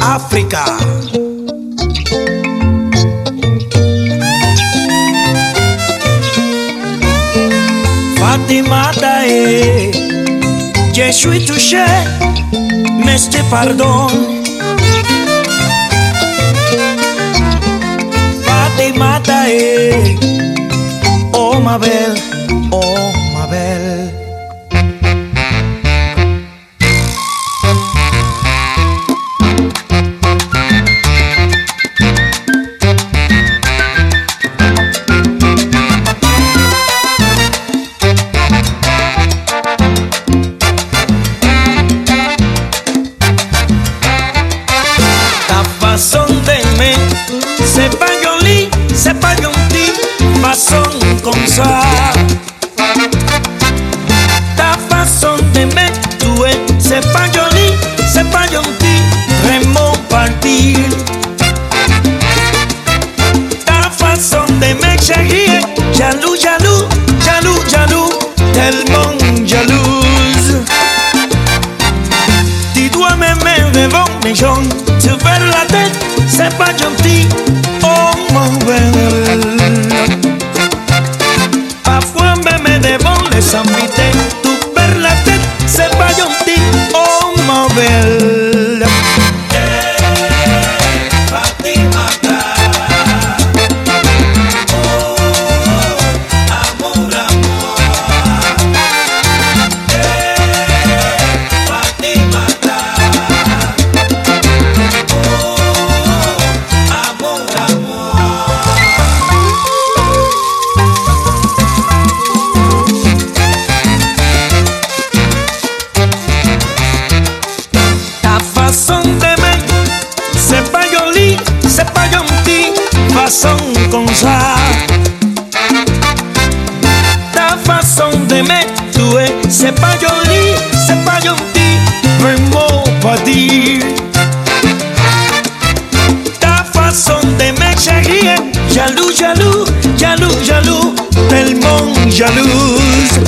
África. Fatima Dae, je suis touché, mais je te pardonne. Fatima Dae, oh ma belle, oh d'aimer, chérie, jaloux, jaloux, jaloux, jaloux, tellement jalouse. Tu dois m'aimer devant Tu perds la tête, c'est pas gentil Oh mon belle Parfois même Tu perds la tête, c'est pas gentil Oh mon belle façon d'aimer, c'est pas joli, c'est pas gentil, façon comme ça. Ta façon d'aimer, tu es, c'est pas joli, c'est pas gentil, vraiment pas dire. Ta façon d'aimer, chérie, jaloux, jaloux, jaloux, jaloux, tellement jalouse.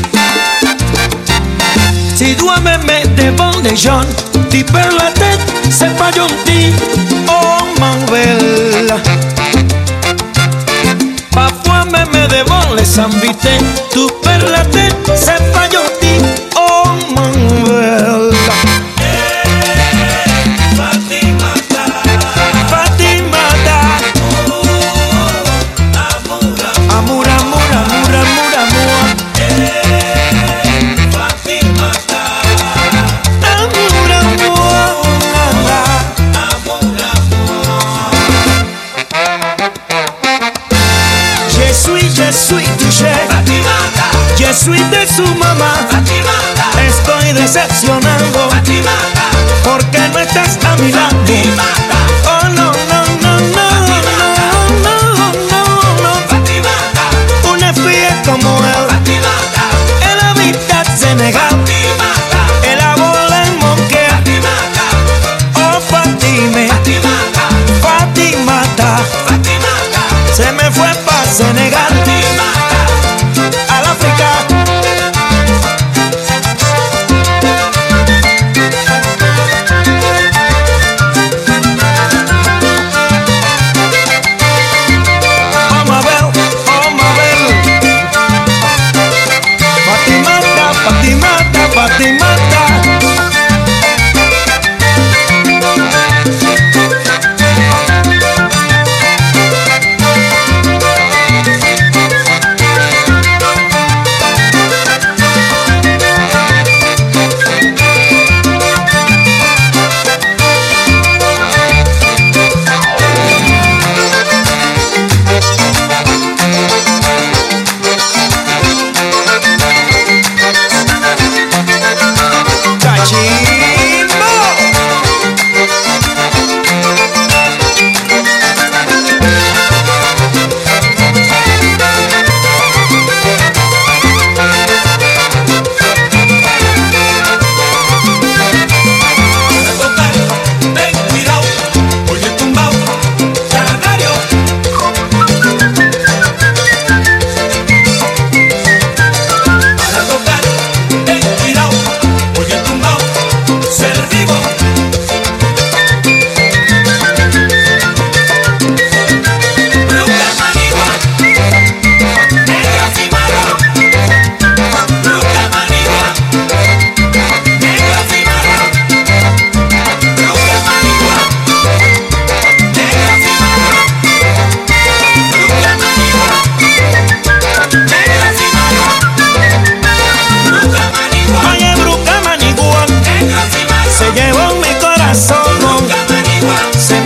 Si dois m'aimer devant les gens, tu perds la pas gentil, oh ma belle. Parfois même devant les invités, tu perds la tête, Suis de su mamá. Estoy decepcionado porque no estás a mi lado. Oh no, no, no, no, no, no, no. Una fía como él, el hábitat senegal, el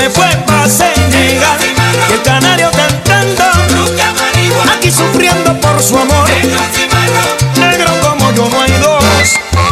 me fue pa' Senegal Y el canario cantando Aquí sufriendo por su amor. Negro como yo no hay dos.